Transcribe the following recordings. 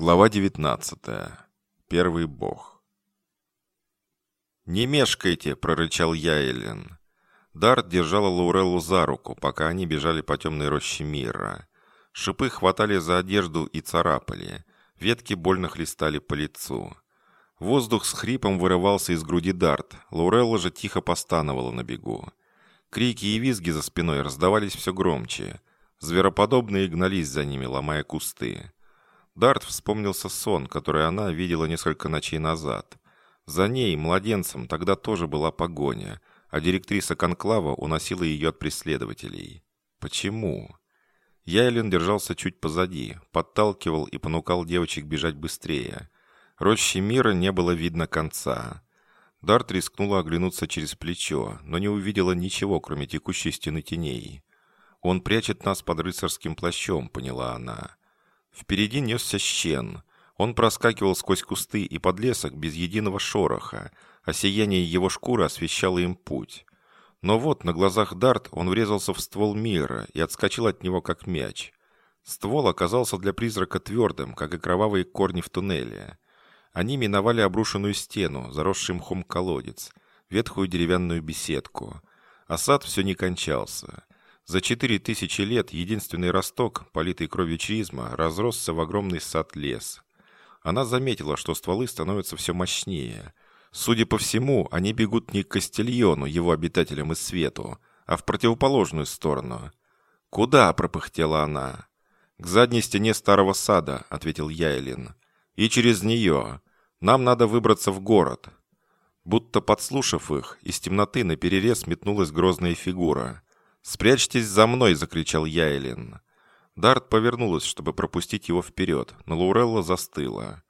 Глава 19. Первый бог. «Не мешкайте!» – прорычал Яйлен. Дарт держала Лауреллу за руку, пока они бежали по темной роще мира. Шипы хватали за одежду и царапали. Ветки больно хлестали по лицу. Воздух с хрипом вырывался из груди Дарт. Лаурелла же тихо постановала на бегу. Крики и визги за спиной раздавались все громче. Звероподобные гнались за ними, ломая кусты. Дарт вспомнился сон, который она видела несколько ночей назад. За ней, младенцем, тогда тоже была погоня, а директриса Конклава уносила ее от преследователей. Почему? Яйлен держался чуть позади, подталкивал и понукал девочек бежать быстрее. Рощи мира не было видно конца. Дарт рискнула оглянуться через плечо, но не увидела ничего, кроме текущей стены теней. «Он прячет нас под рыцарским плащом», — поняла она. Впереди несся щен. Он проскакивал сквозь кусты и подлесок без единого шороха, а сияние его шкуры освещало им путь. Но вот на глазах Дарт он врезался в ствол мира и отскочил от него как мяч. Ствол оказался для призрака твердым, как и кровавые корни в туннеле. Они миновали обрушенную стену, заросший мхом колодец, ветхую деревянную беседку. А сад все не кончался. За четыре тысячи лет единственный росток, политый кровью чизма, разросся в огромный сад-лес. Она заметила, что стволы становятся все мощнее. Судя по всему, они бегут не к Кастильону, его обитателям из свету, а в противоположную сторону. «Куда?» – пропыхтела она. «К задней стене старого сада», – ответил Яйлин. «И через нее. Нам надо выбраться в город». Будто подслушав их, из темноты на перерез метнулась грозная фигура – «Спрячьтесь за мной!» — закричал Яйлин. Дарт повернулась, чтобы пропустить его вперед, но Лаурелла застыла.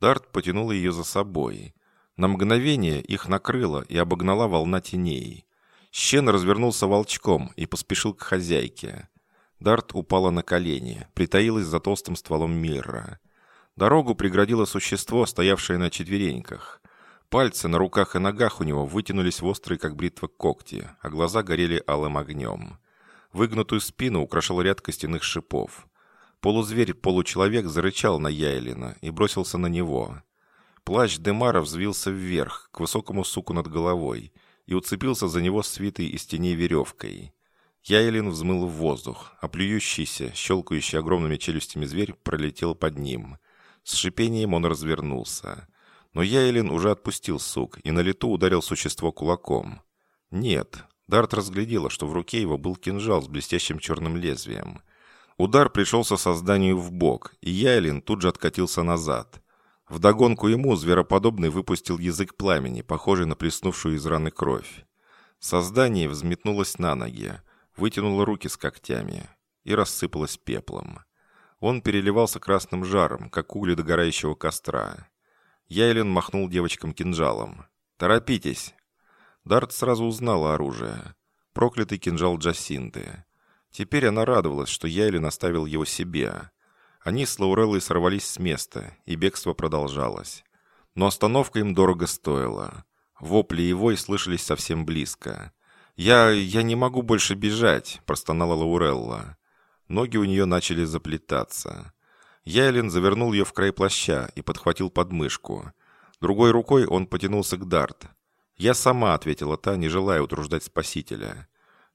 Дарт потянул ее за собой. На мгновение их накрыло и обогнала волна теней. Щен развернулся волчком и поспешил к хозяйке. Дарт упала на колени, притаилась за толстым стволом мира. Дорогу преградило существо, стоявшее на четвереньках. Пальцы на руках и ногах у него вытянулись в острые, как бритва, когти, а глаза горели алым огнем. Выгнутую спину украшал ряд костяных шипов. Полузверь-получеловек зарычал на Яйлина и бросился на него. Плащ Демара взвился вверх, к высокому суку над головой, и уцепился за него свитой из теней веревкой. Яйлин взмыл в воздух, а плюющийся, щелкающий огромными челюстями зверь пролетел под ним. С шипением он развернулся. Но Яйлин уже отпустил сук и на лету ударил существо кулаком. Нет, Дарт разглядела, что в руке его был кинжал с блестящим черным лезвием. Удар пришелся созданию в бок, и Яйлин тут же откатился назад. Вдогонку ему звероподобный выпустил язык пламени, похожий на плеснувшую из раны кровь. Создание взметнулось на ноги, вытянуло руки с когтями и рассыпалось пеплом. Он переливался красным жаром, как угли догорающего костра. Яйлен махнул девочкам кинжалом. «Торопитесь!» Дарт сразу узнала оружие. Проклятый кинжал Джасинды. Теперь она радовалась, что Яйлен оставил его себе. Они с Лауреллой сорвались с места, и бегство продолжалось. Но остановка им дорого стоила. Вопли и вой слышались совсем близко. «Я... я не могу больше бежать», – простонала Лаурелла. Ноги у нее начали заплетаться. Яйлин завернул ее в край плаща и подхватил подмышку. Другой рукой он потянулся к Дарт. «Я сама», — ответила та, не желая утруждать спасителя.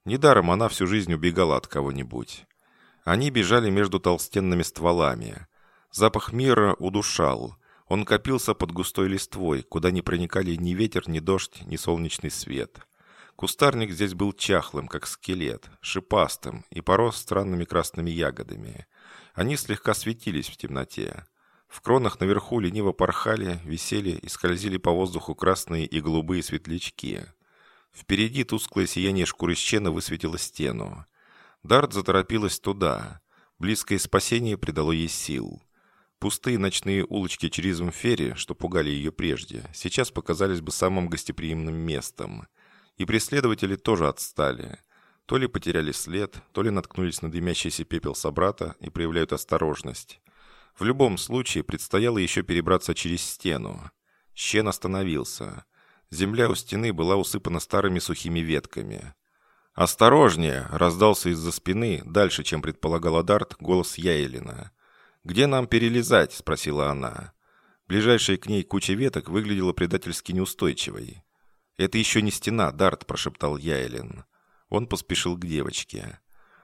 Недаром она всю жизнь убегала от кого-нибудь. Они бежали между толстенными стволами. Запах мира удушал. Он копился под густой листвой, куда не проникали ни ветер, ни дождь, ни солнечный свет. Кустарник здесь был чахлым, как скелет, шипастым и порос странными красными ягодами. Они слегка светились в темноте. В кронах наверху лениво порхали, висели и скользили по воздуху красные и голубые светлячки. Впереди тусклое сияние шкурыщена высветило стену. Дарт заторопилась туда. Близкое спасение придало ей сил. Пустые ночные улочки через Мфери, что пугали ее прежде, сейчас показались бы самым гостеприимным местом. И преследователи тоже отстали. То ли потеряли след, то ли наткнулись на дымящийся пепел собрата и проявляют осторожность. В любом случае предстояло еще перебраться через стену. Щен остановился. Земля у стены была усыпана старыми сухими ветками. «Осторожнее!» — раздался из-за спины, дальше, чем предполагал Адарт, голос Яйлина. «Где нам перелезать?» – спросила она. Ближайшая к ней куча веток выглядела предательски неустойчивой. «Это еще не стена, Дарт», – прошептал Яйлин. Он поспешил к девочке.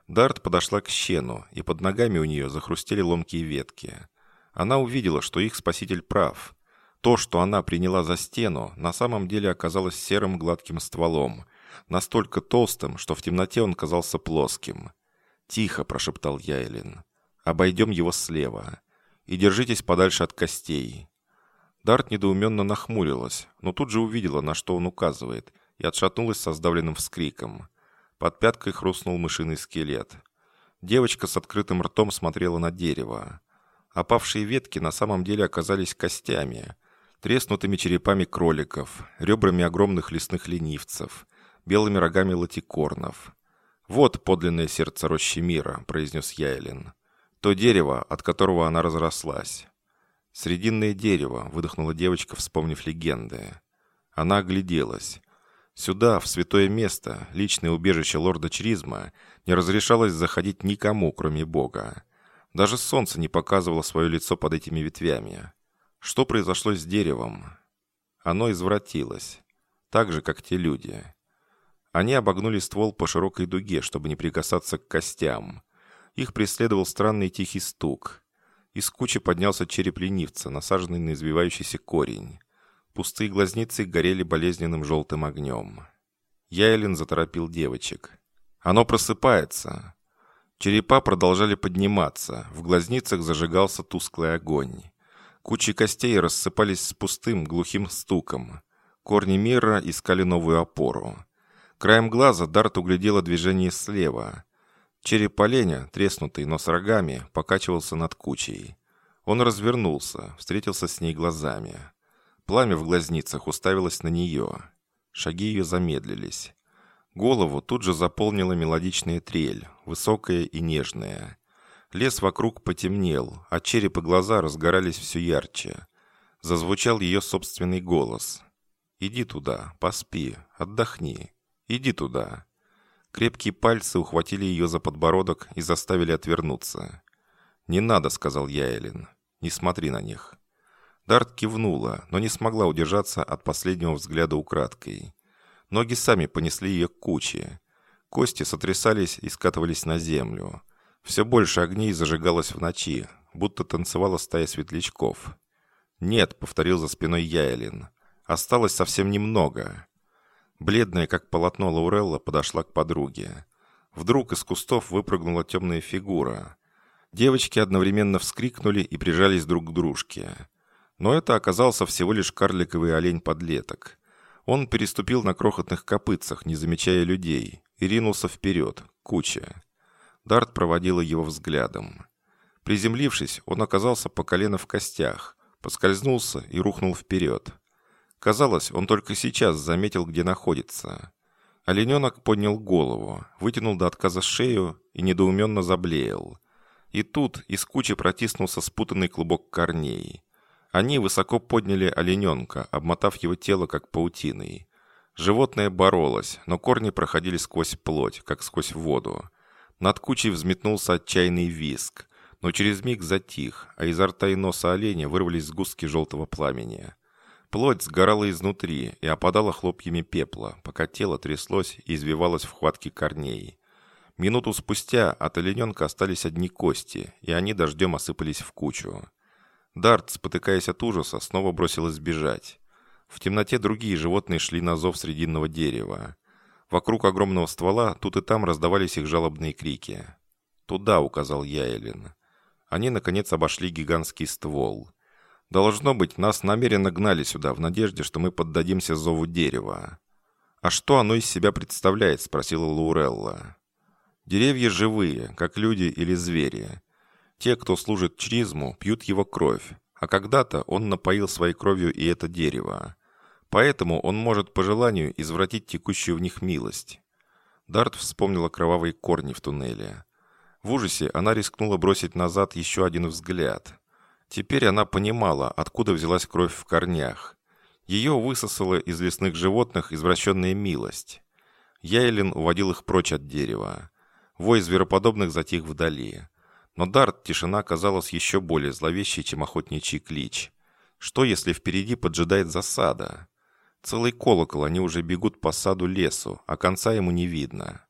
Дарт подошла к щену, и под ногами у нее захрустели ломкие ветки. Она увидела, что их спаситель прав. То, что она приняла за стену, на самом деле оказалось серым гладким стволом, настолько толстым, что в темноте он казался плоским. «Тихо», – прошептал Яйлин. «Обойдем его слева. И держитесь подальше от костей». Дарт недоуменно нахмурилась, но тут же увидела, на что он указывает, и отшатнулась со сдавленным вскриком. Под пяткой хрустнул мышиный скелет. Девочка с открытым ртом смотрела на дерево. Опавшие ветки на самом деле оказались костями, треснутыми черепами кроликов, ребрами огромных лесных ленивцев, белыми рогами латикорнов. «Вот подлинное сердце рощи мира», — произнес Яйлин. «То дерево, от которого она разрослась». «Срединное дерево», — выдохнула девочка, вспомнив легенды. Она огляделась. Сюда, в святое место, личное убежище лорда Чризма, не разрешалось заходить никому, кроме Бога. Даже солнце не показывало свое лицо под этими ветвями. Что произошло с деревом? Оно извратилось. Так же, как те люди. Они обогнули ствол по широкой дуге, чтобы не прикасаться к костям. Их преследовал странный тихий стук. Из кучи поднялся череп ленивца, насаженный на извивающийся корень. Пустые глазницы горели болезненным желтым огнем. Яйлин заторопил девочек. «Оно просыпается!» Черепа продолжали подниматься, в глазницах зажигался тусклый огонь. Кучи костей рассыпались с пустым, глухим стуком. Корни мира искали новую опору. Краем глаза Дарт углядела движение слева. Череп оленя, треснутый, но с рогами, покачивался над кучей. Он развернулся, встретился с ней глазами. Пламя в глазницах уставилось на нее. Шаги ее замедлились. Голову тут же заполнила мелодичная трель, высокая и нежная. Лес вокруг потемнел, а череп и глаза разгорались все ярче. Зазвучал ее собственный голос. «Иди туда, поспи, отдохни. Иди туда». Крепкие пальцы ухватили ее за подбородок и заставили отвернуться. «Не надо», — сказал Яэлин. «Не смотри на них». Дарт кивнула, но не смогла удержаться от последнего взгляда украдкой. Ноги сами понесли ее к куче. Кости сотрясались и скатывались на землю. Все больше огней зажигалось в ночи, будто танцевала стая светлячков. «Нет», — повторил за спиной Яйлин. «Осталось совсем немного». Бледная, как полотно Лаурелла, подошла к подруге. Вдруг из кустов выпрыгнула темная фигура. Девочки одновременно вскрикнули и прижались друг к дружке. Но это оказался всего лишь карликовый олень-подлеток. Он переступил на крохотных копытцах, не замечая людей, и ринулся вперед, куча. Дарт проводила его взглядом. Приземлившись, он оказался по колено в костях, поскользнулся и рухнул вперед. Казалось, он только сейчас заметил, где находится. Олененок поднял голову, вытянул до отказа шею и недоуменно заблеял. И тут из кучи протиснулся спутанный клубок корней. Они высоко подняли олененка, обмотав его тело как паутиной. Животное боролось, но корни проходили сквозь плоть, как сквозь воду. Над кучей взметнулся отчаянный виск, но через миг затих, а изо рта и носа оленя вырвались сгустки желтого пламени. Плоть сгорала изнутри и опадала хлопьями пепла, пока тело тряслось и извивалось в хватке корней. Минуту спустя от олененка остались одни кости, и они дождем осыпались в кучу. Дарт, спотыкаясь от ужаса, снова бросилась бежать. В темноте другие животные шли на зов срединного дерева. Вокруг огромного ствола тут и там раздавались их жалобные крики. «Туда», — указал Яйлин. Они, наконец, обошли гигантский ствол. «Должно быть, нас намеренно гнали сюда, в надежде, что мы поддадимся зову дерева». «А что оно из себя представляет?» — спросила Лаурелла. «Деревья живые, как люди или звери. Те, кто служит чризму, пьют его кровь, а когда-то он напоил своей кровью и это дерево. Поэтому он может по желанию извратить текущую в них милость. Дарт вспомнила кровавые корни в туннеле. В ужасе она рискнула бросить назад еще один взгляд. Теперь она понимала, откуда взялась кровь в корнях. Ее высосала из лесных животных извращенная милость. Яйлин уводил их прочь от дерева. Вой звероподобных затих вдали. Но Дарт тишина казалась еще более зловещей, чем охотничий клич. Что, если впереди поджидает засада? Целый колокол, они уже бегут по саду лесу, а конца ему не видно.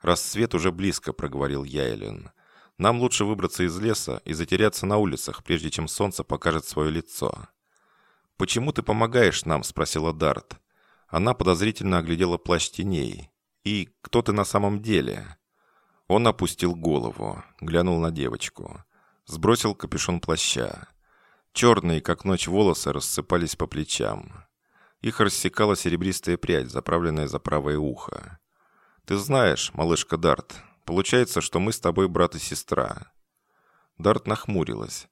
«Рассвет уже близко», — проговорил Яйлен. «Нам лучше выбраться из леса и затеряться на улицах, прежде чем солнце покажет свое лицо». «Почему ты помогаешь нам?» — спросила Дарт. Она подозрительно оглядела плащ теней. «И кто ты на самом деле?» Он опустил голову, глянул на девочку. Сбросил капюшон плаща. Черные, как ночь, волосы рассыпались по плечам. Их рассекала серебристая прядь, заправленная за правое ухо. «Ты знаешь, малышка Дарт, получается, что мы с тобой брат и сестра». Дарт нахмурилась.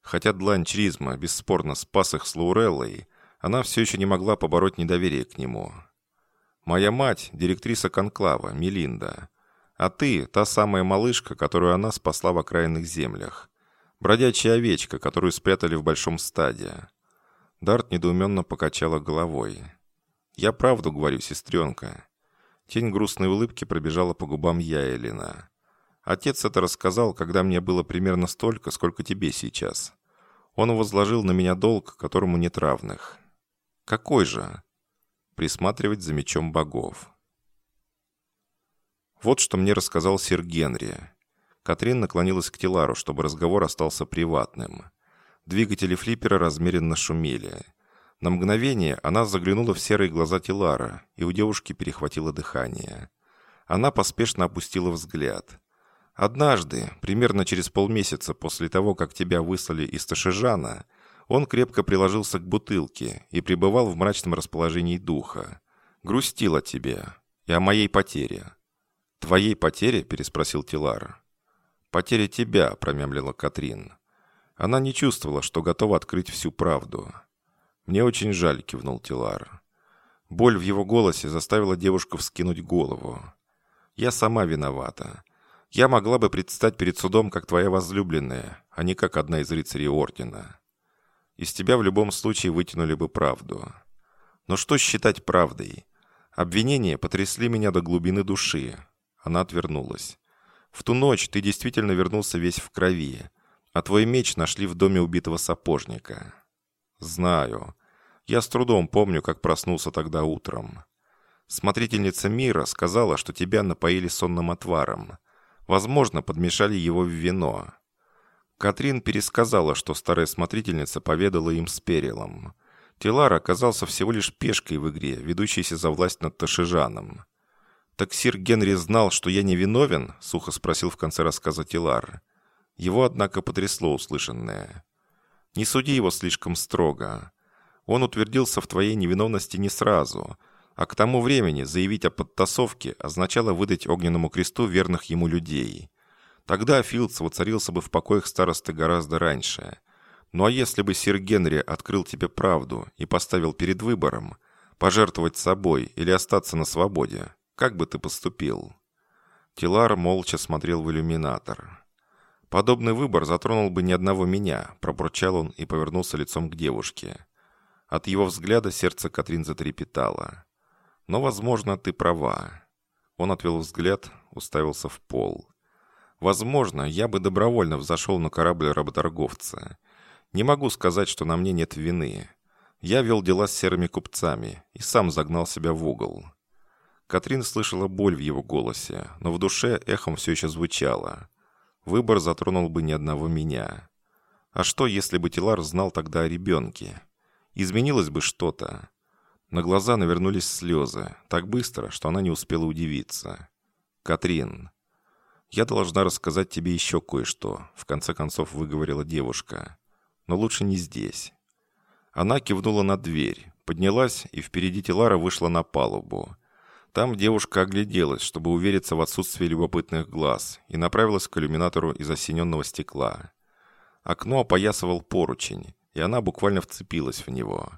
Хотя длань Чризма бесспорно спас их с Лауреллой, она все еще не могла побороть недоверие к нему. «Моя мать – директриса конклава, Мелинда. А ты – та самая малышка, которую она спасла в окраинных землях. Бродячая овечка, которую спрятали в большом стаде. Дарт недоуменно покачала головой. «Я правду говорю, сестренка». Тень грустной улыбки пробежала по губам Яэлина. «Отец это рассказал, когда мне было примерно столько, сколько тебе сейчас. Он возложил на меня долг, которому нет равных». «Какой же?» «Присматривать за мечом богов». Вот что мне рассказал сир Генри. Катрин наклонилась к Тилару, чтобы разговор остался приватным. Двигатели флиппера размеренно шумели. На мгновение она заглянула в серые глаза Тилара, и у девушки перехватило дыхание. Она поспешно опустила взгляд. «Однажды, примерно через полмесяца после того, как тебя выслали из Ташижана, он крепко приложился к бутылке и пребывал в мрачном расположении духа. Грустил о тебе и о моей потере». «Твоей потере?» – переспросил Тилар. «Потеря тебя», – промямлила Катрин. Она не чувствовала, что готова открыть всю правду. «Мне очень жаль», — кивнул Тилар. Боль в его голосе заставила девушку вскинуть голову. «Я сама виновата. Я могла бы предстать перед судом как твоя возлюбленная, а не как одна из рыцарей Ордена. Из тебя в любом случае вытянули бы правду. Но что считать правдой? Обвинения потрясли меня до глубины души». Она отвернулась. «В ту ночь ты действительно вернулся весь в крови, а твой меч нашли в доме убитого сапожника. Знаю. Я с трудом помню, как проснулся тогда утром. Смотрительница мира сказала, что тебя напоили сонным отваром. Возможно, подмешали его в вино. Катрин пересказала, что старая смотрительница поведала им с Перелом. Тилар оказался всего лишь пешкой в игре, ведущейся за власть над Ташижаном. «Так сир Генри знал, что я не виновен?» — сухо спросил в конце рассказа Тилар. Его, однако, потрясло услышанное. «Не суди его слишком строго. Он утвердился в твоей невиновности не сразу, а к тому времени заявить о подтасовке означало выдать огненному кресту верных ему людей. Тогда Филдс воцарился бы в покоях старосты гораздо раньше. Ну а если бы сир Генри открыл тебе правду и поставил перед выбором, пожертвовать собой или остаться на свободе, как бы ты поступил?» Тилар молча смотрел в иллюминатор. «Подобный выбор затронул бы ни одного меня», – пробурчал он и повернулся лицом к девушке. От его взгляда сердце Катрин затрепетало. «Но, возможно, ты права». Он отвел взгляд, уставился в пол. «Возможно, я бы добровольно взошел на корабль работорговца. Не могу сказать, что на мне нет вины. Я вел дела с серыми купцами и сам загнал себя в угол». Катрин слышала боль в его голосе, но в душе эхом все еще звучало – Выбор затронул бы ни одного меня. А что, если бы Тилар знал тогда о ребенке? Изменилось бы что-то. На глаза навернулись слезы, так быстро, что она не успела удивиться. «Катрин, я должна рассказать тебе еще кое-что», в конце концов выговорила девушка. «Но лучше не здесь». Она кивнула на дверь, поднялась и впереди Тилара вышла на палубу. Там девушка огляделась, чтобы увериться в отсутствии любопытных глаз, и направилась к иллюминатору из осененного стекла. Окно опоясывал поручень, и она буквально вцепилась в него.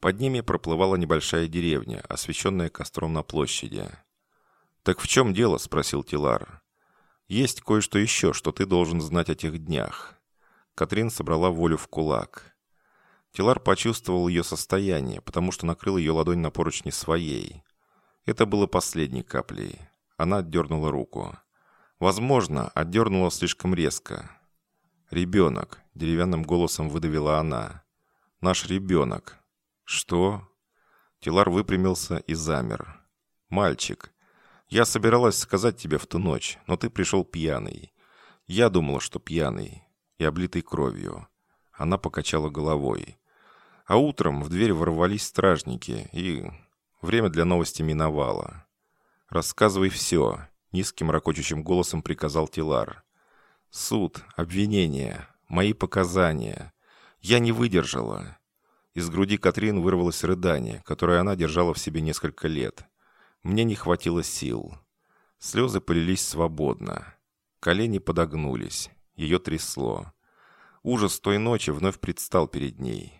Под ними проплывала небольшая деревня, освещенная костром на площади. «Так в чем дело?» – спросил Тилар. «Есть кое-что еще, что ты должен знать о тех днях». Катрин собрала волю в кулак. Тилар почувствовал ее состояние, потому что накрыл ее ладонь на поручни своей. Это было последней каплей. Она отдернула руку. Возможно, отдернула слишком резко. «Ребенок», — деревянным голосом выдавила она. «Наш ребенок». «Что?» Тилар выпрямился и замер. «Мальчик, я собиралась сказать тебе в ту ночь, но ты пришел пьяный. Я думала, что пьяный и облитый кровью». Она покачала головой. А утром в дверь ворвались стражники, и время для новости миновало. «Рассказывай все», — низким ракочущим голосом приказал Тилар. «Суд, обвинение, мои показания. Я не выдержала». Из груди Катрин вырвалось рыдание, которое она держала в себе несколько лет. Мне не хватило сил. Слезы полились свободно. Колени подогнулись. Ее трясло. Ужас той ночи вновь предстал перед ней.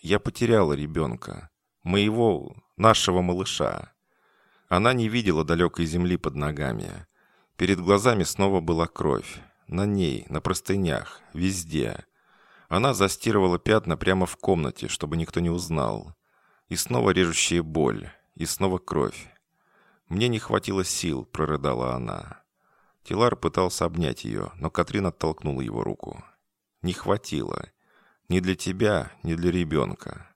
Я потеряла ребенка. Моего, нашего малыша. Она не видела далекой земли под ногами. Перед глазами снова была кровь. На ней, на простынях, везде. Она застирывала пятна прямо в комнате, чтобы никто не узнал. И снова режущая боль. И снова кровь. «Мне не хватило сил», — прорыдала она. Тилар пытался обнять ее, но Катрин оттолкнула его руку. «Не хватило. Ни для тебя, ни для ребенка».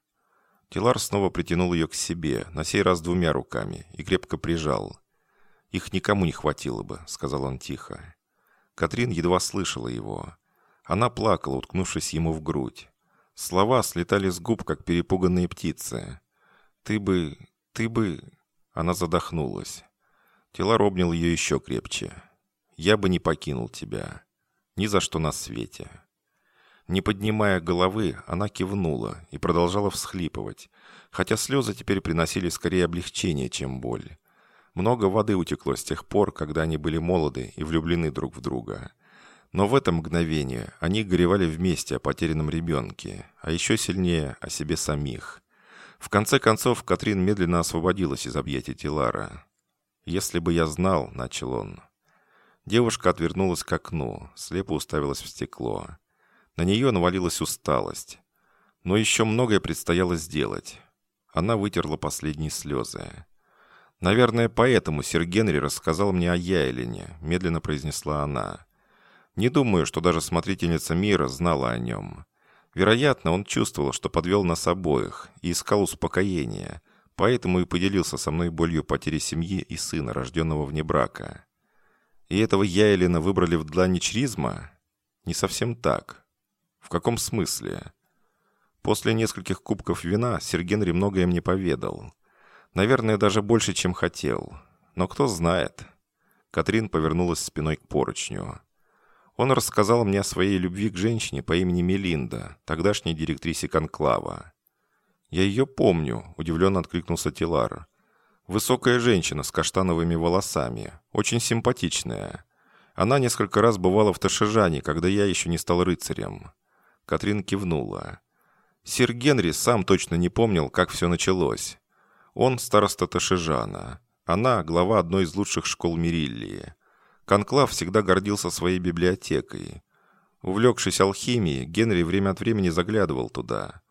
Тилар снова притянул ее к себе, на сей раз двумя руками, и крепко прижал. «Их никому не хватило бы», — сказал он тихо. Катрин едва слышала его. Она плакала, уткнувшись ему в грудь. Слова слетали с губ, как перепуганные птицы. «Ты бы... ты бы...» Она задохнулась. Тилар обнял ее еще крепче. «Я бы не покинул тебя. Ни за что на свете». Не поднимая головы, она кивнула и продолжала всхлипывать, хотя слезы теперь приносили скорее облегчение, чем боль. Много воды утекло с тех пор, когда они были молоды и влюблены друг в друга. Но в это мгновение они горевали вместе о потерянном ребенке, а еще сильнее о себе самих. В конце концов, Катрин медленно освободилась из объятий Тилара. «Если бы я знал», — начал он. Девушка отвернулась к окну, слепо уставилась в стекло. На нее навалилась усталость. Но еще многое предстояло сделать. Она вытерла последние слезы. «Наверное, поэтому сэр Генри рассказал мне о Яйлине», — медленно произнесла она. «Не думаю, что даже смотрительница мира знала о нем. Вероятно, он чувствовал, что подвел нас обоих и искал успокоения, поэтому и поделился со мной болью потери семьи и сына, рожденного вне брака. И этого Яйлина выбрали в длани чризма? Не совсем так. В каком смысле? После нескольких кубков вина сэр Генри многое мне поведал. Наверное, даже больше, чем хотел. Но кто знает. Катрин повернулась спиной к поручню. Он рассказал мне о своей любви к женщине по имени Мелинда, тогдашней директрисе Конклава. «Я ее помню», — удивленно откликнулся Тилар. «Высокая женщина с каштановыми волосами, очень симпатичная. Она несколько раз бывала в Ташижане, когда я еще не стал рыцарем». Катрин кивнула. Сир Генри сам точно не помнил, как все началось. Он староста Ташижана. Она глава одной из лучших школ Мириллии. Конклав всегда гордился своей библиотекой. Увлекшись алхимией, Генри время от времени заглядывал туда.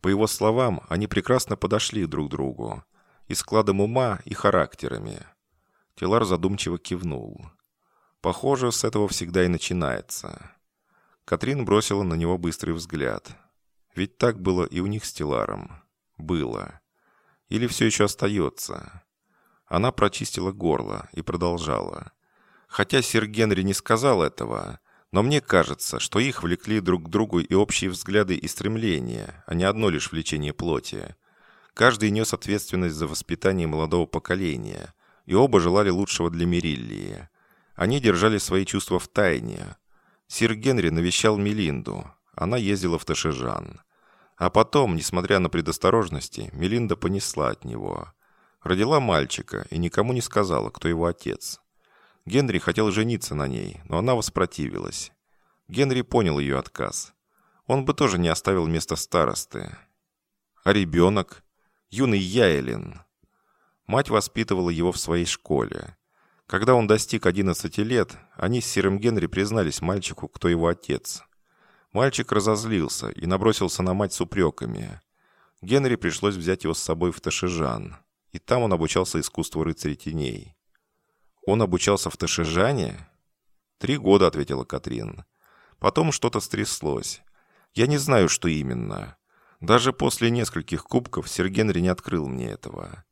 По его словам, они прекрасно подошли друг другу. И складом ума, и характерами. Телар задумчиво кивнул. Похоже, с этого всегда и начинается. Катрин бросила на него быстрый взгляд. Ведь так было и у них с Теларом. Было. Или все еще остается? Она прочистила горло и продолжала. Хотя сэр Генри не сказал этого, но мне кажется, что их влекли друг к другу и общие взгляды и стремления, а не одно лишь влечение плоти. Каждый нес ответственность за воспитание молодого поколения, и оба желали лучшего для Мериллии. Они держали свои чувства в тайне. Сир Генри навещал Мелинду, она ездила в Ташижан. А потом, несмотря на предосторожности, Мелинда понесла от него. Родила мальчика и никому не сказала, кто его отец. Генри хотел жениться на ней, но она воспротивилась. Генри понял ее отказ. Он бы тоже не оставил место старосты. А ребенок? Юный Яэлин. Мать воспитывала его в своей школе. Когда он достиг 11 лет, они с Серым Генри признались мальчику, кто его отец. Мальчик разозлился и набросился на мать с упреками. Генри пришлось взять его с собой в Ташижан, и там он обучался искусству рыцарей теней. Он обучался в Ташижане? «Три года», — ответила Катрин. «Потом что-то стряслось. Я не знаю, что именно. Даже после нескольких кубков сэр Генри не открыл мне этого.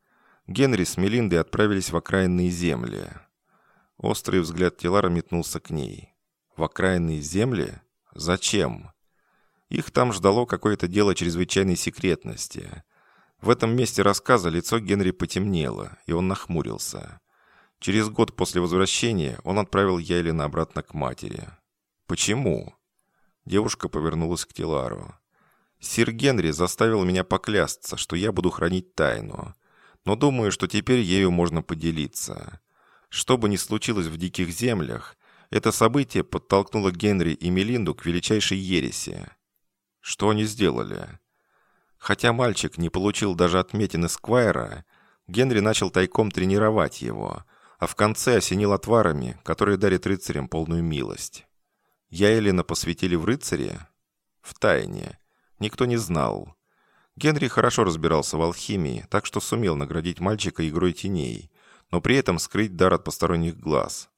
Генри с Мелиндой отправились в окраинные земли. Острый взгляд Телара метнулся к ней. В окраинные земли? Зачем? Их там ждало какое-то дело чрезвычайной секретности. В этом месте рассказа лицо Генри потемнело, и он нахмурился. Через год после возвращения он отправил Яйлина обратно к матери. «Почему?» Девушка повернулась к Телару. «Сир Генри заставил меня поклясться, что я буду хранить тайну но думаю, что теперь ею можно поделиться. Что бы ни случилось в диких землях, это событие подтолкнуло Генри и Мелинду к величайшей ереси. Что они сделали? Хотя мальчик не получил даже отметины Сквайра, Генри начал тайком тренировать его, а в конце осенил отварами, которые дарят рыцарям полную милость. Я Элина посвятили в рыцаре? В тайне. Никто не знал. Генри хорошо разбирался в алхимии, так что сумел наградить мальчика игрой теней, но при этом скрыть дар от посторонних глаз.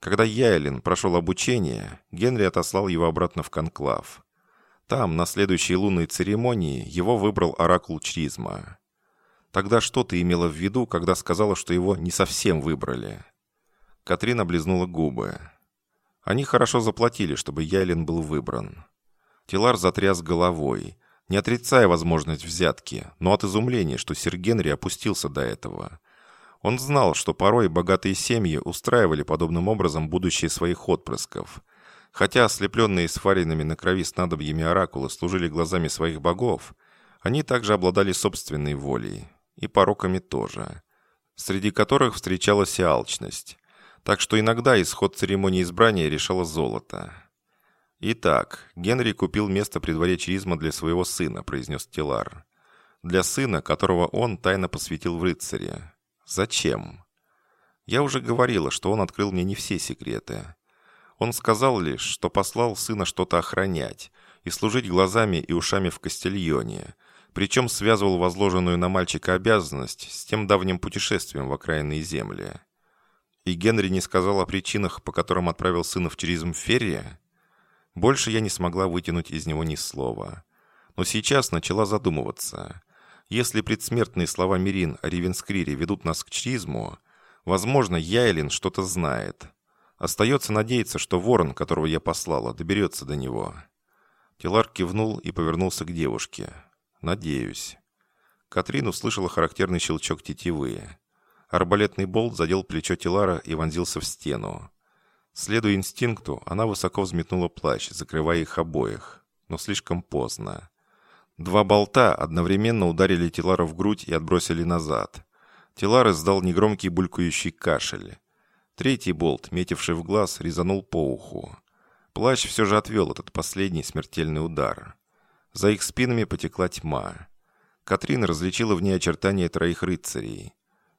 Когда Яйлин прошел обучение, Генри отослал его обратно в конклав. Там, на следующей лунной церемонии, его выбрал оракул Чризма. Тогда что ты имела в виду, когда сказала, что его не совсем выбрали? Катрин облизнула губы. Они хорошо заплатили, чтобы Яйлин был выбран. Тилар затряс головой – не отрицая возможность взятки, но от изумления, что сэр Генри опустился до этого. Он знал, что порой богатые семьи устраивали подобным образом будущее своих отпрысков. Хотя ослепленные сфаринами на крови снадобьями оракулы служили глазами своих богов, они также обладали собственной волей, и пороками тоже, среди которых встречалась и алчность. Так что иногда исход церемонии избрания решало золото. «Итак, Генри купил место при дворе Чизма для своего сына», – произнес Телар. «Для сына, которого он тайно посвятил в рыцаре. Зачем?» «Я уже говорила, что он открыл мне не все секреты. Он сказал лишь, что послал сына что-то охранять и служить глазами и ушами в Кастильоне, причем связывал возложенную на мальчика обязанность с тем давним путешествием в окраинные земли. И Генри не сказал о причинах, по которым отправил сына в Чризм Ферри?» Больше я не смогла вытянуть из него ни слова. Но сейчас начала задумываться. Если предсмертные слова Мирин о Ривенскрире ведут нас к чизму, возможно, Яйлин что-то знает. Остается надеяться, что ворон, которого я послала, доберется до него. Телар кивнул и повернулся к девушке. «Надеюсь». Катрин услышала характерный щелчок тетивы. Арбалетный болт задел плечо Телара и вонзился в стену. Следуя инстинкту, она высоко взметнула плащ, закрывая их обоих. Но слишком поздно. Два болта одновременно ударили Тилара в грудь и отбросили назад. Тилар издал негромкий булькающий кашель. Третий болт, метивший в глаз, резанул по уху. Плащ все же отвел этот последний смертельный удар. За их спинами потекла тьма. Катрин различила в ней очертания троих рыцарей.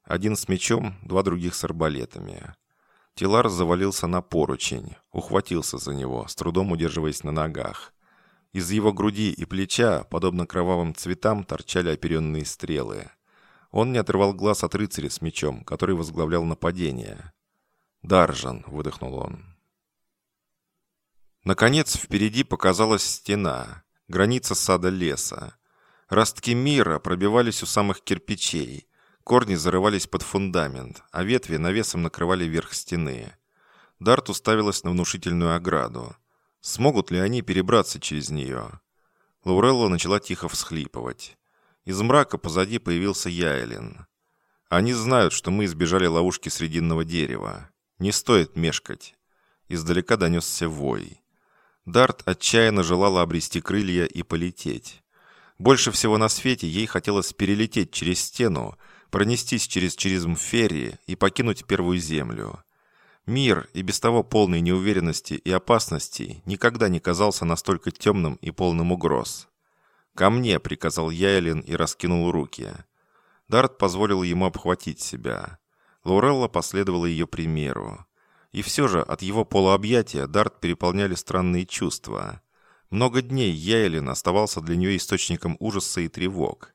Один с мечом, два других с арбалетами. Тилар завалился на поручень, ухватился за него, с трудом удерживаясь на ногах. Из его груди и плеча, подобно кровавым цветам, торчали оперенные стрелы. Он не отрывал глаз от рыцаря с мечом, который возглавлял нападение. «Даржан!» — выдохнул он. Наконец, впереди показалась стена, граница сада леса. Ростки мира пробивались у самых кирпичей, Корни зарывались под фундамент, а ветви навесом накрывали верх стены. Дарт уставилась на внушительную ограду. Смогут ли они перебраться через нее? Лаурелла начала тихо всхлипывать. Из мрака позади появился Яйлин. «Они знают, что мы избежали ловушки срединного дерева. Не стоит мешкать». Издалека донесся вой. Дарт отчаянно желала обрести крылья и полететь. Больше всего на свете ей хотелось перелететь через стену, пронестись через Чиризм Ферри и покинуть Первую Землю. Мир, и без того полный неуверенности и опасностей, никогда не казался настолько темным и полным угроз. «Ко мне!» — приказал Яйлин и раскинул руки. Дарт позволил ему обхватить себя. Лаурелла последовала ее примеру. И все же от его полуобъятия Дарт переполняли странные чувства. Много дней Яйлин оставался для нее источником ужаса и тревог.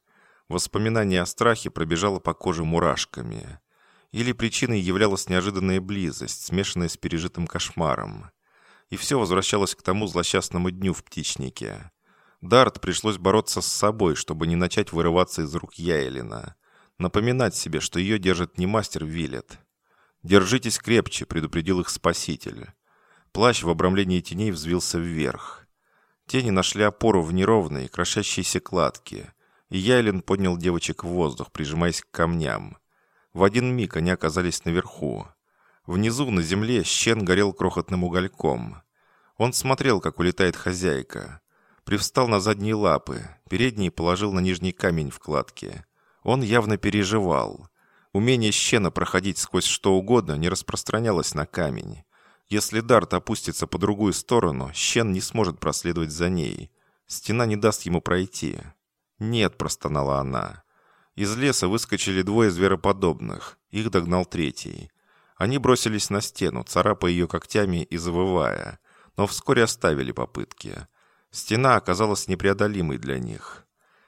Воспоминание о страхе пробежало по коже мурашками. Или причиной являлась неожиданная близость, смешанная с пережитым кошмаром. И все возвращалось к тому злосчастному дню в птичнике. Дарт пришлось бороться с собой, чтобы не начать вырываться из рук Яйлина. Напоминать себе, что ее держит не мастер Виллет. «Держитесь крепче», — предупредил их спаситель. Плащ в обрамлении теней взвился вверх. Тени нашли опору в неровной, крошащейся кладке, и Яйлин поднял девочек в воздух, прижимаясь к камням. В один миг они оказались наверху. Внизу, на земле, щен горел крохотным угольком. Он смотрел, как улетает хозяйка. Привстал на задние лапы, передние положил на нижний камень в кладке. Он явно переживал. Умение щена проходить сквозь что угодно не распространялось на камень. Если Дарт опустится по другую сторону, щен не сможет проследовать за ней. Стена не даст ему пройти. «Нет», — простонала она. Из леса выскочили двое звероподобных. Их догнал третий. Они бросились на стену, царапая ее когтями и завывая, но вскоре оставили попытки. Стена оказалась непреодолимой для них.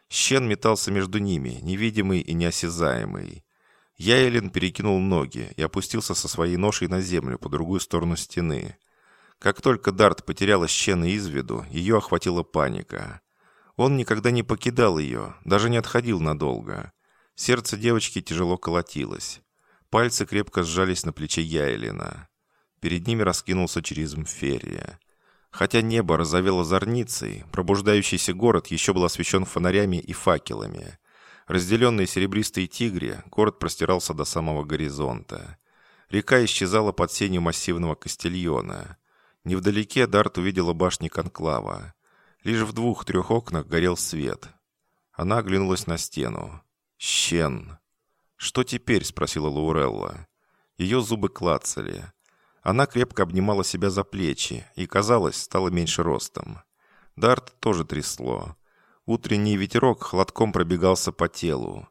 Щен метался между ними, невидимый и неосязаемый. Яйлин перекинул ноги и опустился со своей ношей на землю по другую сторону стены. Как только Дарт потеряла Щена из виду, ее охватила паника. Он никогда не покидал ее, даже не отходил надолго. Сердце девочки тяжело колотилось. Пальцы крепко сжались на плече Яйлина. Перед ними раскинулся через Мферия. Хотя небо разовело зорницей, пробуждающийся город еще был освещен фонарями и факелами. Разделенный серебристой тигре, город простирался до самого горизонта. Река исчезала под сенью массивного кастильона. Невдалеке Дарт увидела башни Конклава. Лишь в двух-трех окнах горел свет. Она оглянулась на стену. «Щен!» «Что теперь?» — спросила Лаурелла. Ее зубы клацали. Она крепко обнимала себя за плечи и, казалось, стала меньше ростом. Дарт тоже трясло. Утренний ветерок хлодком пробегался по телу.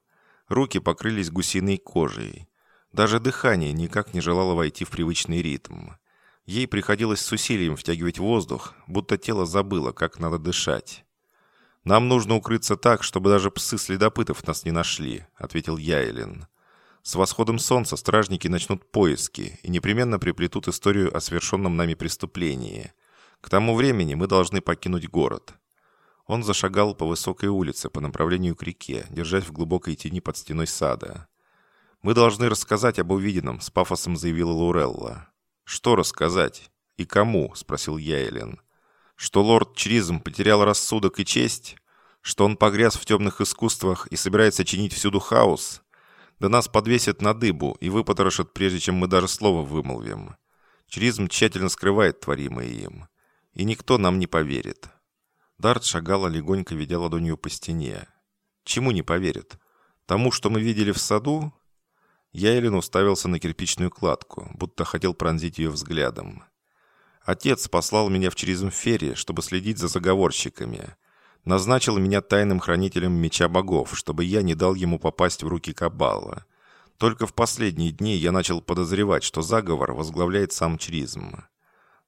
Руки покрылись гусиной кожей. Даже дыхание никак не желало войти в привычный ритм. Ей приходилось с усилием втягивать воздух, будто тело забыло, как надо дышать. «Нам нужно укрыться так, чтобы даже псы следопытов нас не нашли», — ответил Яйлин. «С восходом солнца стражники начнут поиски и непременно приплетут историю о совершенном нами преступлении. К тому времени мы должны покинуть город». Он зашагал по высокой улице по направлению к реке, держась в глубокой тени под стеной сада. «Мы должны рассказать об увиденном», — с пафосом заявила Лаурелла. «Что рассказать? И кому?» — спросил Яйлин. Что лорд Чризм потерял рассудок и честь? Что он погряз в темных искусствах и собирается чинить всюду хаос? Да нас подвесят на дыбу и выпотрошат, прежде чем мы даже слово вымолвим. Чризм тщательно скрывает творимое им. И никто нам не поверит. Дарт шагала, легонько ведя ладонью по стене. Чему не поверит? Тому, что мы видели в саду? Яйлин уставился на кирпичную кладку, будто хотел пронзить ее взглядом. Отец послал меня в Черезмфере, чтобы следить за заговорщиками. Назначил меня тайным хранителем меча богов, чтобы я не дал ему попасть в руки Кабала. Только в последние дни я начал подозревать, что заговор возглавляет сам Чризм.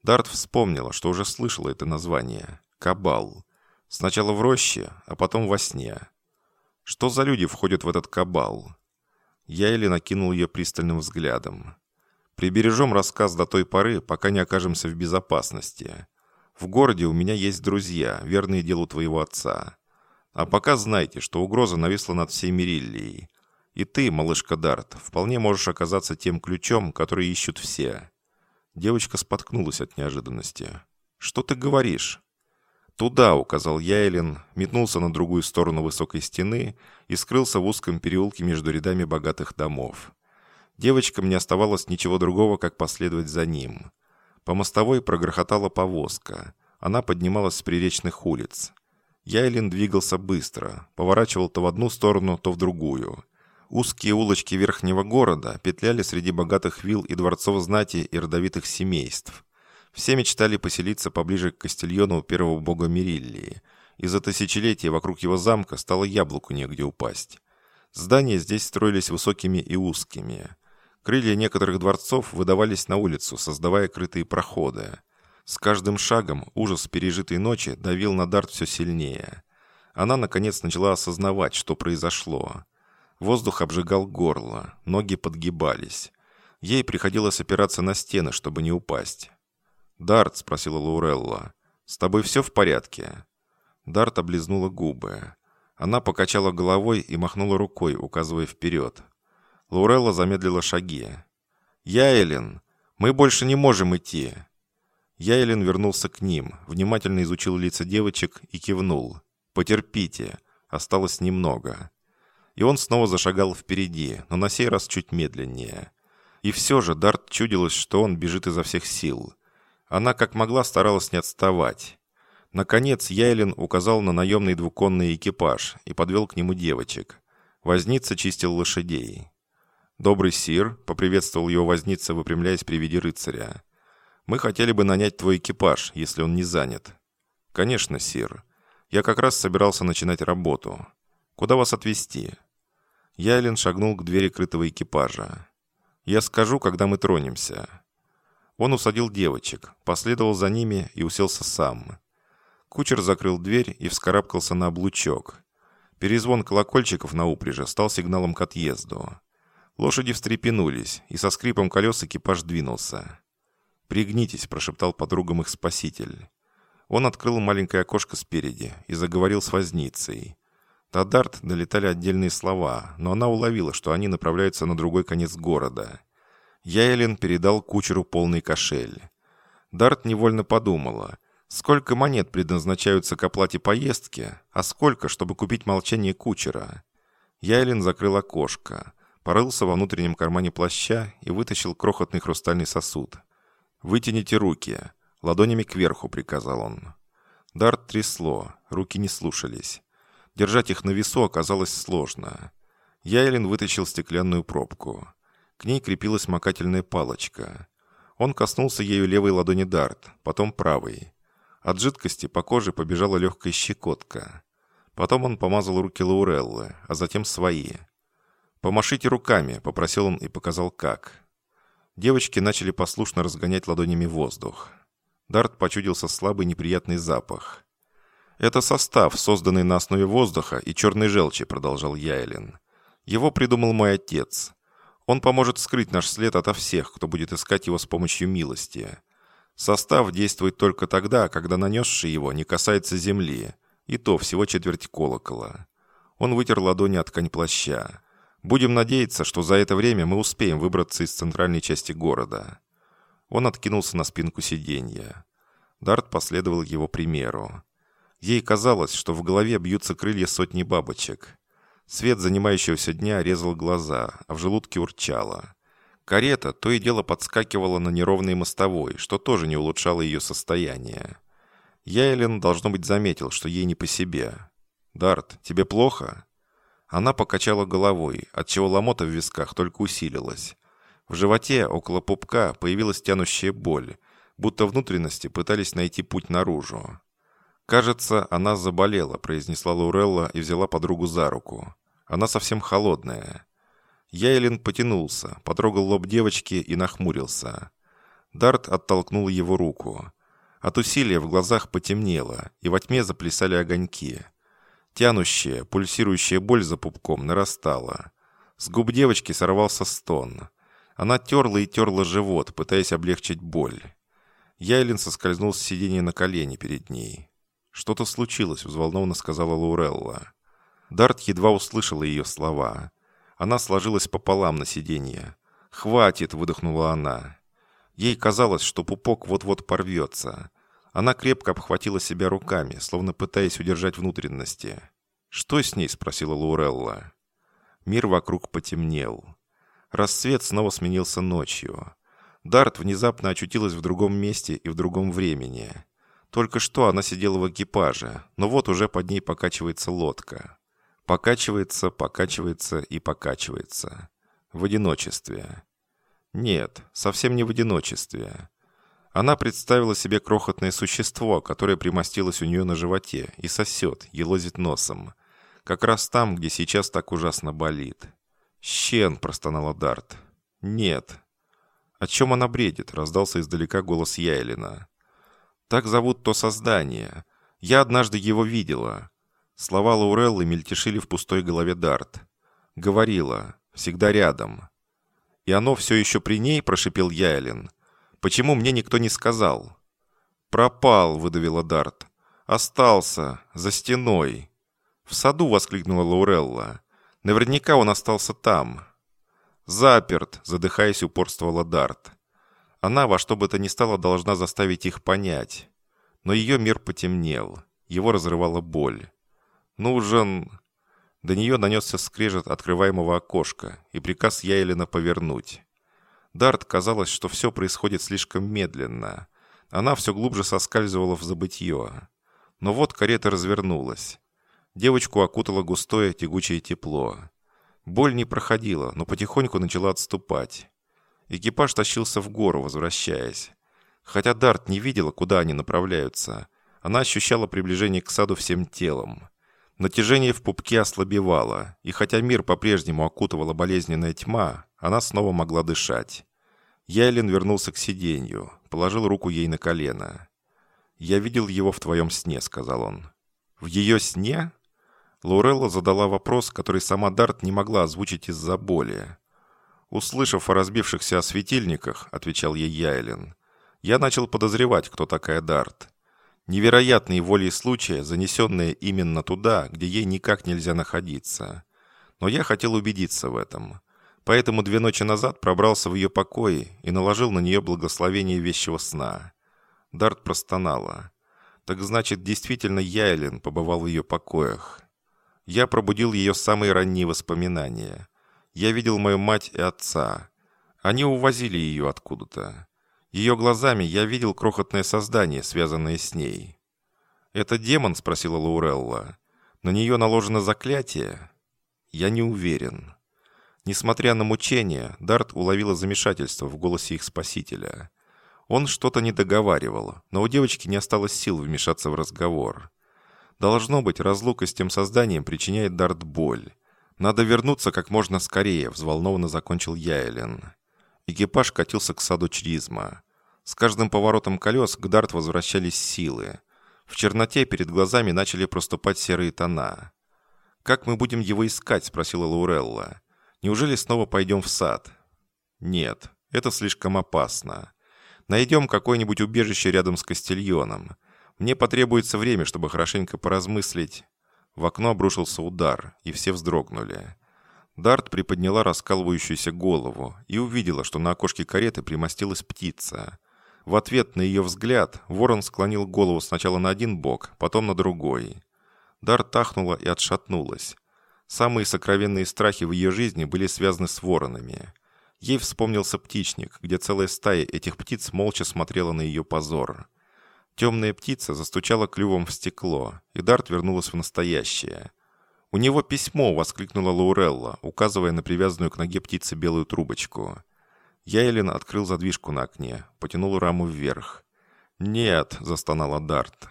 Дарт вспомнила, что уже слышала это название. Кабал. Сначала в роще, а потом во сне. Что за люди входят в этот кабал? Я или накинул ее пристальным взглядом. Прибережем рассказ до той поры, пока не окажемся в безопасности. В городе у меня есть друзья, верные делу твоего отца. А пока знайте, что угроза нависла над всей Мериллией. И ты, малышка Дарт, вполне можешь оказаться тем ключом, который ищут все». Девочка споткнулась от неожиданности. «Что ты говоришь?» «Туда», — указал Яйлин, метнулся на другую сторону высокой стены и скрылся в узком переулке между рядами богатых домов. Девочкам не оставалось ничего другого, как последовать за ним. По мостовой прогрохотала повозка. Она поднималась с приречных улиц. Яйлин двигался быстро, поворачивал то в одну сторону, то в другую. Узкие улочки верхнего города петляли среди богатых вилл и дворцов знати и родовитых семейств. Все мечтали поселиться поближе к Кастильону первого бога Мериллии, и за тысячелетия вокруг его замка стало яблоку негде упасть. Здания здесь строились высокими и узкими. Крылья некоторых дворцов выдавались на улицу, создавая крытые проходы. С каждым шагом ужас пережитой ночи давил на Дарт все сильнее. Она, наконец, начала осознавать, что произошло. Воздух обжигал горло, ноги подгибались. Ей приходилось опираться на стены, чтобы не упасть. «Дарт», — спросила Лаурелла, — «с тобой все в порядке?» Дарт облизнула губы. Она покачала головой и махнула рукой, указывая вперед. Лаурелла замедлила шаги. «Яэлин, мы больше не можем идти!» Яэлин вернулся к ним, внимательно изучил лица девочек и кивнул. «Потерпите, осталось немного». И он снова зашагал впереди, но на сей раз чуть медленнее. И все же Дарт чудилось, что он бежит изо всех сил. Она как могла старалась не отставать. Наконец Яйлин указал на наемный двуконный экипаж и подвел к нему девочек. Возница чистил лошадей. «Добрый сир», — поприветствовал его возница, выпрямляясь при виде рыцаря. «Мы хотели бы нанять твой экипаж, если он не занят». «Конечно, сир. Я как раз собирался начинать работу. Куда вас отвезти?» Яйлин шагнул к двери крытого экипажа. «Я скажу, когда мы тронемся». Он усадил девочек, последовал за ними и уселся сам. Кучер закрыл дверь и вскарабкался на облучок. Перезвон колокольчиков на упряжи стал сигналом к отъезду. Лошади встрепенулись, и со скрипом колес экипаж двинулся. «Пригнитесь», — прошептал подругам их спаситель. Он открыл маленькое окошко спереди и заговорил с возницей. До Дарт долетали отдельные слова, но она уловила, что они направляются на другой конец города. Яэлин передал кучеру полный кошель. Дарт невольно подумала, сколько монет предназначаются к оплате поездки, а сколько, чтобы купить молчание кучера. Яэлин закрыл окошко порылся во внутреннем кармане плаща и вытащил крохотный хрустальный сосуд. «Вытяните руки!» Ладонями кверху, приказал он. Дарт трясло, руки не слушались. Держать их на весу оказалось сложно. Яйлин вытащил стеклянную пробку. К ней крепилась макательная палочка. Он коснулся ею левой ладони Дарт, потом правой. От жидкости по коже побежала легкая щекотка. Потом он помазал руки Лауреллы, а затем свои. «Помашите руками», — попросил он и показал как. Девочки начали послушно разгонять ладонями воздух. Дарт почудился слабый неприятный запах. «Это состав, созданный на основе воздуха и черной желчи», — продолжал Яйлин. «Его придумал мой отец. Он поможет скрыть наш след ото всех, кто будет искать его с помощью милости. Состав действует только тогда, когда нанесший его не касается земли, и то всего четверть колокола». Он вытер ладони от ткань плаща. Будем надеяться, что за это время мы успеем выбраться из центральной части города». Он откинулся на спинку сиденья. Дарт последовал его примеру. Ей казалось, что в голове бьются крылья сотни бабочек. Свет занимающегося дня резал глаза, а в желудке урчало. Карета то и дело подскакивала на неровной мостовой, что тоже не улучшало ее состояние. Яйлен, должно быть, заметил, что ей не по себе. «Дарт, тебе плохо?» Она покачала головой, отчего ломота в висках только усилилась. В животе, около пупка, появилась тянущая боль, будто внутренности пытались найти путь наружу. «Кажется, она заболела», — произнесла Лаурелла и взяла подругу за руку. «Она совсем холодная». Яйлин потянулся, потрогал лоб девочки и нахмурился. Дарт оттолкнул его руку. От усилия в глазах потемнело, и во тьме заплясали огоньки. Тянущая, пульсирующая боль за пупком нарастала. С губ девочки сорвался стон. Она терла и терла живот, пытаясь облегчить боль. Яйлин соскользнул с сиденья на колени перед ней. «Что-то случилось», — взволнованно сказала Лаурелла. Дарт едва услышала ее слова. Она сложилась пополам на сиденье. «Хватит!» — выдохнула она. Ей казалось, что пупок вот-вот порвется. Она крепко обхватила себя руками, словно пытаясь удержать внутренности. «Что с ней?» – спросила Лаурелла. Мир вокруг потемнел. Рассвет снова сменился ночью. Дарт внезапно очутилась в другом месте и в другом времени. Только что она сидела в экипаже, но вот уже под ней покачивается лодка. Покачивается, покачивается и покачивается. В одиночестве. Нет, совсем не в одиночестве. Она представила себе крохотное существо, которое примостилось у нее на животе и сосет, елозит носом. Как раз там, где сейчас так ужасно болит. «Щен!» – простонала Дарт. «Нет». «О чем она бредит?» – раздался издалека голос Яйлина. «Так зовут то создание. Я однажды его видела». Слова Лауреллы мельтешили в пустой голове Дарт. Говорила. Всегда рядом. «И оно все еще при ней?» – прошипел Яйлин. «Почему мне никто не сказал?» «Пропал», – выдавила Дарт. «Остался. За стеной». «В саду!» — воскликнула Лаурелла. «Наверняка он остался там». «Заперт!» — задыхаясь, упорствовала Дарт. Она во что бы то ни стало должна заставить их понять. Но ее мир потемнел. Его разрывала боль. «Нужен...» До нее нанесся скрежет открываемого окошка и приказ Яйлина повернуть. Дарт казалось, что все происходит слишком медленно. Она все глубже соскальзывала в забытье. Но вот карета развернулась. Девочку окутало густое тягучее тепло. Боль не проходила, но потихоньку начала отступать. Экипаж тащился в гору, возвращаясь. Хотя Дарт не видела, куда они направляются, она ощущала приближение к саду всем телом. Натяжение в пупке ослабевало, и хотя мир по-прежнему окутывала болезненная тьма, она снова могла дышать. Яйлин вернулся к сиденью, положил руку ей на колено. «Я видел его в твоем сне», — сказал он. «В ее сне?» Лаурелла задала вопрос, который сама Дарт не могла озвучить из-за боли. «Услышав о разбившихся осветильниках», — отвечал ей Яйлен, «я начал подозревать, кто такая Дарт. Невероятные воли случая, занесенные именно туда, где ей никак нельзя находиться. Но я хотел убедиться в этом. Поэтому две ночи назад пробрался в ее покои и наложил на нее благословение вещего сна». Дарт простонала. «Так значит, действительно Яйлен побывал в ее покоях». Я пробудил ее самые ранние воспоминания. Я видел мою мать и отца. Они увозили ее откуда-то. Ее глазами я видел крохотное создание, связанное с ней. «Это демон?» — спросила Лаурелла. «На нее наложено заклятие?» «Я не уверен». Несмотря на мучения, Дарт уловила замешательство в голосе их спасителя. Он что-то не договаривал, но у девочки не осталось сил вмешаться в разговор. Должно быть, разлука с тем созданием причиняет Дарт боль. Надо вернуться как можно скорее, взволнованно закончил Яйлен. Экипаж катился к саду Чризма. С каждым поворотом колес к Дарт возвращались силы. В черноте перед глазами начали проступать серые тона. «Как мы будем его искать?» – спросила Лаурелла. «Неужели снова пойдем в сад?» «Нет, это слишком опасно. Найдем какое-нибудь убежище рядом с Кастильоном. Мне потребуется время, чтобы хорошенько поразмыслить. В окно обрушился удар, и все вздрогнули. Дарт приподняла раскалывающуюся голову и увидела, что на окошке кареты примостилась птица. В ответ на ее взгляд ворон склонил голову сначала на один бок, потом на другой. Дарт тахнула и отшатнулась. Самые сокровенные страхи в ее жизни были связаны с воронами. Ей вспомнился птичник, где целая стая этих птиц молча смотрела на ее позор. Темная птица застучала клювом в стекло, и Дарт вернулась в настоящее. «У него письмо!» — воскликнула Лаурелла, указывая на привязанную к ноге птицы белую трубочку. Яйлин открыл задвижку на окне, потянул раму вверх. «Нет!» — застонала Дарт.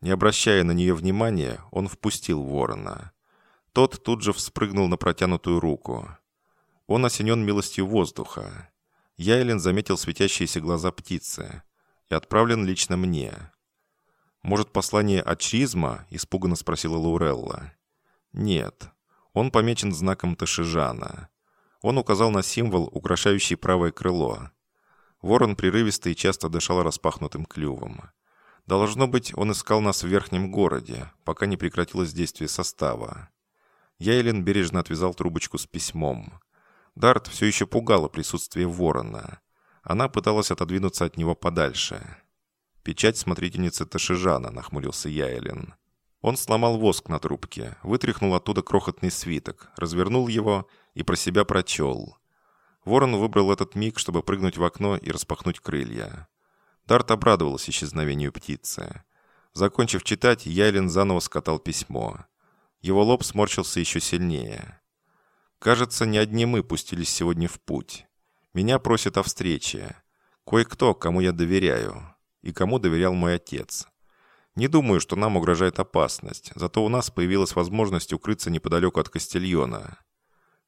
Не обращая на нее внимания, он впустил ворона. Тот тут же вспрыгнул на протянутую руку. Он осенен милостью воздуха. Яйлин заметил светящиеся глаза птицы и отправлен лично мне». «Может, послание от Чизма?» – испуганно спросила Лаурелла. «Нет. Он помечен знаком Ташижана. Он указал на символ, украшающий правое крыло. Ворон прерывисто и часто дышал распахнутым клювом. Должно быть, он искал нас в верхнем городе, пока не прекратилось действие состава. Яйлен бережно отвязал трубочку с письмом. Дарт все еще пугало присутствие ворона. Она пыталась отодвинуться от него подальше. «Печать смотрительницы Ташижана», — нахмурился Яйлен. Он сломал воск на трубке, вытряхнул оттуда крохотный свиток, развернул его и про себя прочел. Ворон выбрал этот миг, чтобы прыгнуть в окно и распахнуть крылья. Дарт обрадовался исчезновению птицы. Закончив читать, Яйлен заново скатал письмо. Его лоб сморщился еще сильнее. «Кажется, не одни мы пустились сегодня в путь. Меня просят о встрече. Кое-кто, кому я доверяю. И кому доверял мой отец. Не думаю, что нам угрожает опасность, зато у нас появилась возможность укрыться неподалеку от Кастильона.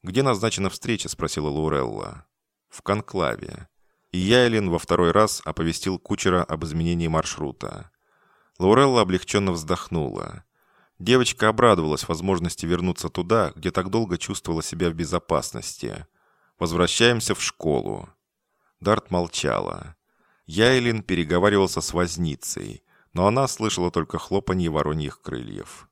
«Где назначена встреча?» – спросила Лаурелла. «В Конклаве». И Яйлин во второй раз оповестил кучера об изменении маршрута. Лаурелла облегченно вздохнула. Девочка обрадовалась возможности вернуться туда, где так долго чувствовала себя в безопасности. «Возвращаемся в школу». Дарт молчала. Яйлин переговаривался с возницей, но она слышала только хлопанье вороньих крыльев.